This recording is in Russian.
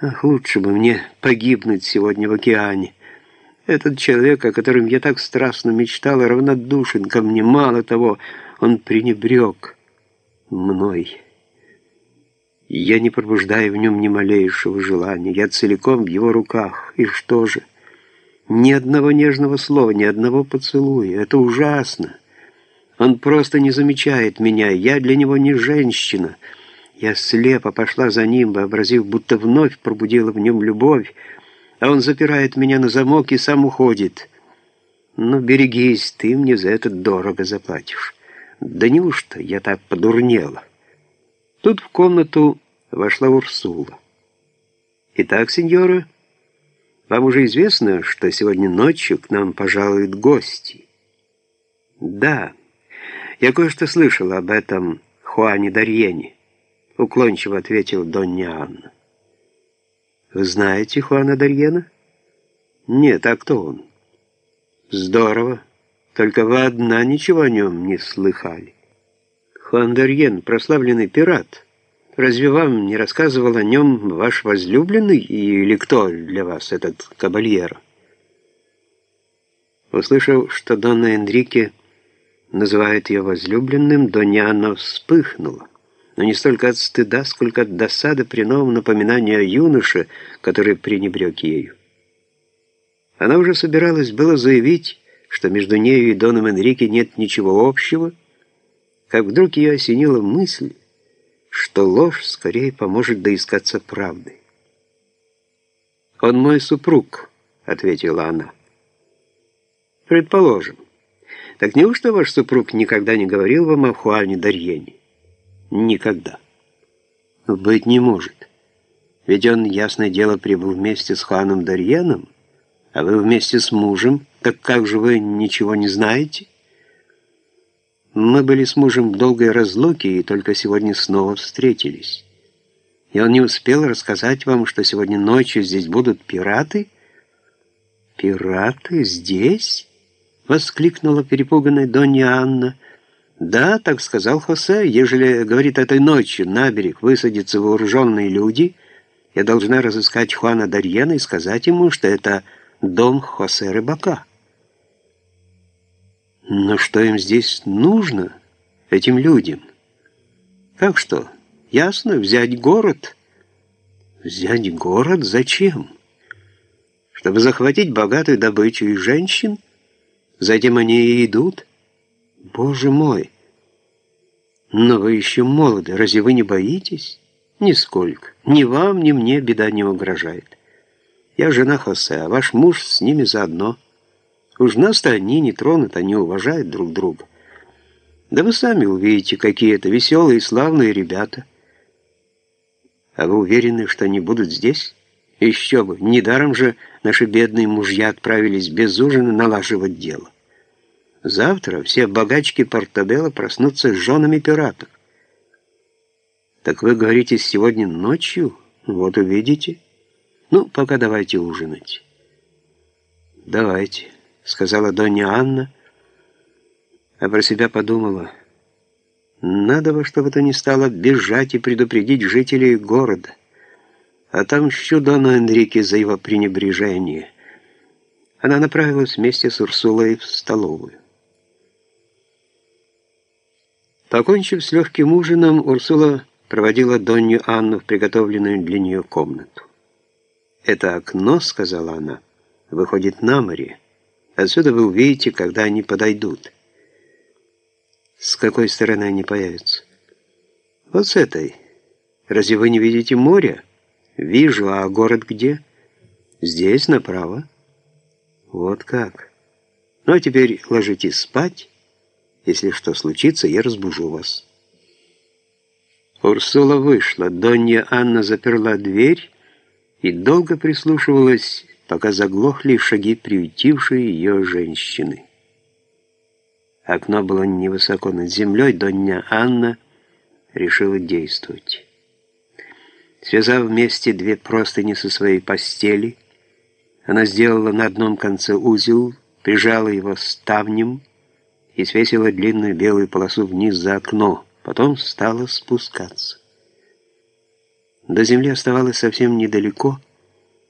Ах, лучше бы мне погибнуть сегодня в океане. Этот человек, о котором я так страстно мечтал, равнодушен ко мне. Мало того, он пренебрег мной. Я не пробуждаю в нем ни малейшего желания. Я целиком в его руках. И что же? Ни одного нежного слова, ни одного поцелуя. Это ужасно. Он просто не замечает меня. Я для него не женщина. Я слепо пошла за ним, вообразив, будто вновь пробудила в нем любовь, а он запирает меня на замок и сам уходит. Ну, берегись, ты мне за это дорого заплатишь. Да неужто я так подурнела? Тут в комнату вошла Урсула. «Итак, сеньора, вам уже известно, что сегодня ночью к нам пожалуют гости?» «Да, я кое-что слышала об этом Хуане Дарьене», уклончиво ответил Донья Анна. «Вы знаете Хуана Дарьена?» «Нет, а кто он?» «Здорово. Только вы одна ничего о нем не слыхали». «Хуан Дарьен — прославленный пират. Разве вам не рассказывал о нем ваш возлюбленный или кто для вас этот кабальеро?» Услышав, что Донна Энрике называет ее возлюбленным, Донья Анна вспыхнула но не столько от стыда, сколько от досады при новом напоминании о юноше, который пренебрег ею. Она уже собиралась было заявить, что между нею и Доном Энрике нет ничего общего, как вдруг ее осенила мысль, что ложь скорее поможет доискаться правды. «Он мой супруг», — ответила она. «Предположим. Так неужто ваш супруг никогда не говорил вам о Хуане Дарьене?» Никогда. Быть не может. Ведь он, ясное дело, прибыл вместе с ханом Дарьяном, а вы вместе с мужем, так как же вы ничего не знаете? Мы были с мужем в долгой разлуке и только сегодня снова встретились. И он не успел рассказать вам, что сегодня ночью здесь будут пираты? Пираты здесь? Воскликнула перепуганная Донья Анна – «Да, так сказал Хосе. Ежели, говорит, этой ночью на берег высадятся вооруженные люди, я должна разыскать Хуана Дарьена и сказать ему, что это дом Хосе Рыбака». «Но что им здесь нужно, этим людям?» «Как что? Ясно, взять город». «Взять город? Зачем?» «Чтобы захватить богатую добычу и женщин? Затем они и идут». Боже мой! Но вы еще молоды, разве вы не боитесь? Нисколько. Ни вам, ни мне беда не угрожает. Я жена Хосе, а ваш муж с ними заодно. Уж нас-то они не тронут, они уважают друг друга. Да вы сами увидите, какие это веселые и славные ребята. А вы уверены, что они будут здесь? Еще бы, недаром же наши бедные мужья отправились без ужина налаживать дело. Завтра все богачки Портабелла проснутся с женами пиратов. Так вы говорите, сегодня ночью? Вот увидите. Ну, пока давайте ужинать. Давайте, сказала Донья Анна, а про себя подумала. Надо бы, чтобы это не стало бежать и предупредить жителей города. А там щу Дону Энрике за его пренебрежение. Она направилась вместе с Урсулой в столовую. Покончив с легким ужином, Урсула проводила Донью Анну в приготовленную для нее комнату. «Это окно, — сказала она, — выходит на море. Отсюда вы увидите, когда они подойдут». «С какой стороны они появятся?» «Вот с этой. Разве вы не видите море?» «Вижу, а город где?» «Здесь, направо». «Вот как. Ну, а теперь ложитесь спать». Если что случится, я разбужу вас». Урсула вышла. Донья Анна заперла дверь и долго прислушивалась, пока заглохли шаги приютившей ее женщины. Окно было невысоко над землей, Донья Анна решила действовать. Связав вместе две простыни со своей постели, она сделала на одном конце узел, прижала его ставнем, и свесила длинную белую полосу вниз за окно, потом стала спускаться. До земли оставалось совсем недалеко,